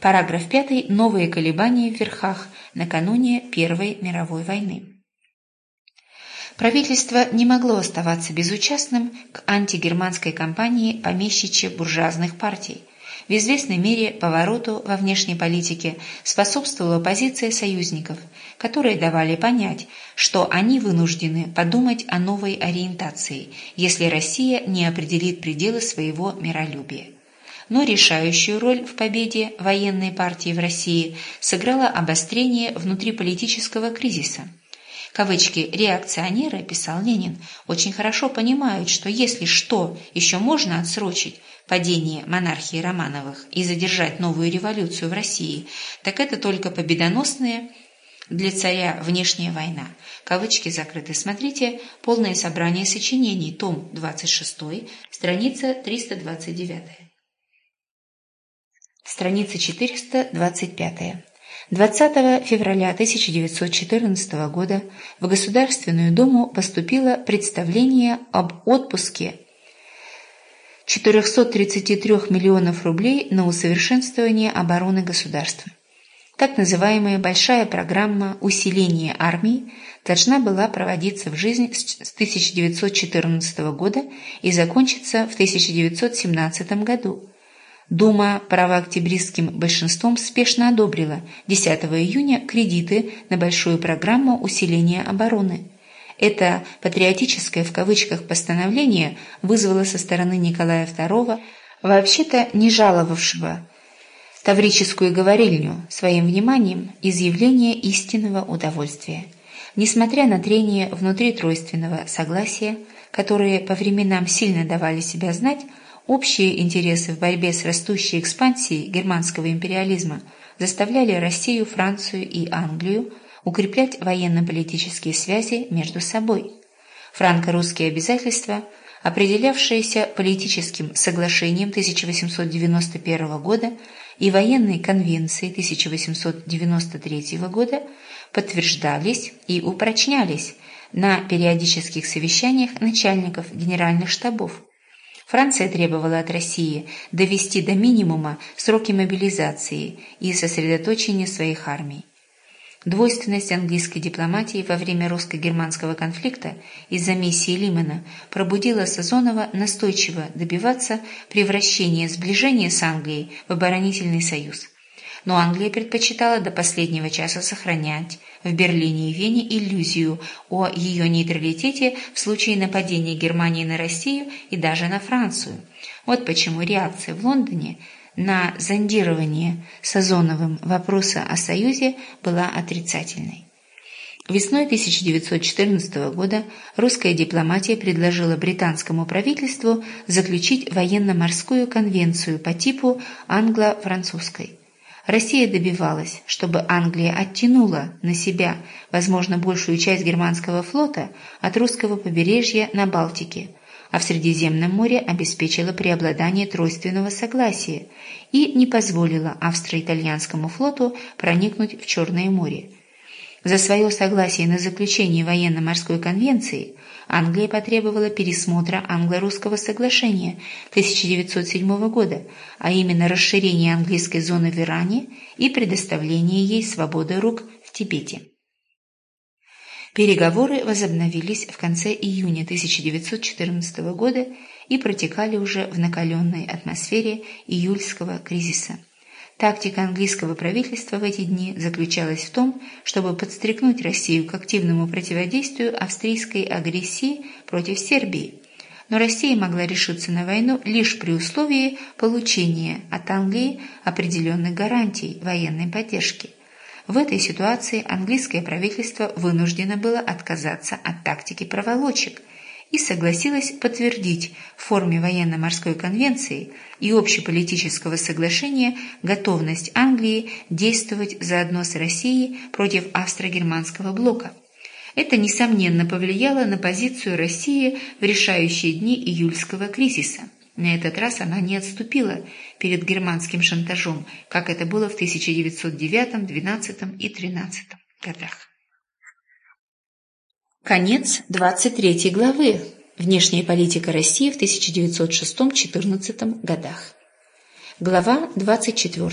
Параграф 5. Новые колебания в верхах накануне Первой мировой войны. Правительство не могло оставаться безучастным к антигерманской кампании помещичье-буржуазных партий. В известной мере повороту во внешней политике способствовала позиция союзников, которые давали понять, что они вынуждены подумать о новой ориентации, если Россия не определит пределы своего миролюбия. Но решающую роль в победе военной партии в России сыграло обострение внутриполитического кризиса – Кавычки «реакционеры», писал Ленин, очень хорошо понимают, что если что еще можно отсрочить падение монархии Романовых и задержать новую революцию в России, так это только победоносная для царя внешняя война. Кавычки закрыты. Смотрите полное собрание сочинений, том 26, страница 329. Страница 425. 20 февраля 1914 года в Государственную Думу поступило представление об отпуске 433 миллионов рублей на усовершенствование обороны государства. Так называемая «большая программа усиления армии» должна была проводиться в жизнь с 1914 года и закончиться в 1917 году. Дума правооктябристским большинством спешно одобрила 10 июня кредиты на большую программу усиления обороны. Это «патриотическое» в кавычках постановление вызвало со стороны Николая II, вообще-то не жаловавшего таврическую говорильню своим вниманием изъявление истинного удовольствия. Несмотря на трение внутри тройственного согласия, которые по временам сильно давали себя знать, Общие интересы в борьбе с растущей экспансией германского империализма заставляли Россию, Францию и Англию укреплять военно-политические связи между собой. Франко-русские обязательства, определявшиеся политическим соглашением 1891 года и военной конвенцией 1893 года, подтверждались и упрочнялись на периодических совещаниях начальников генеральных штабов. Франция требовала от России довести до минимума сроки мобилизации и сосредоточения своих армий. Двойственность английской дипломатии во время русско-германского конфликта из-за миссии Лимана пробудила Сазонова настойчиво добиваться превращения сближения с Англией в оборонительный союз – но Англия предпочитала до последнего часа сохранять в Берлине и Вене иллюзию о ее нейтралитете в случае нападения Германии на Россию и даже на Францию. Вот почему реакция в Лондоне на зондирование Сазоновым вопроса о Союзе была отрицательной. Весной 1914 года русская дипломатия предложила британскому правительству заключить военно-морскую конвенцию по типу англо-французской. Россия добивалась, чтобы Англия оттянула на себя, возможно, большую часть германского флота от русского побережья на Балтике, а в Средиземном море обеспечила преобладание тройственного согласия и не позволила австро-итальянскому флоту проникнуть в Черное море. За свое согласие на заключение военно-морской конвенции Англия потребовала пересмотра англо-русского соглашения 1907 года, а именно расширения английской зоны в Иране и предоставления ей свободы рук в Тибете. Переговоры возобновились в конце июня 1914 года и протекали уже в накаленной атмосфере июльского кризиса. Тактика английского правительства в эти дни заключалась в том, чтобы подстрекнуть Россию к активному противодействию австрийской агрессии против Сербии. Но Россия могла решиться на войну лишь при условии получения от Англии определенных гарантий военной поддержки. В этой ситуации английское правительство вынуждено было отказаться от тактики проволочек – и согласилась подтвердить в форме военно-морской конвенции и общеполитического соглашения готовность Англии действовать заодно с Россией против австро-германского блока. Это, несомненно, повлияло на позицию России в решающие дни июльского кризиса. На этот раз она не отступила перед германским шантажом, как это было в 1909, 12 и 13 годах. Конец 23 главы. Внешняя политика России в 1906-14 годах. Глава 24.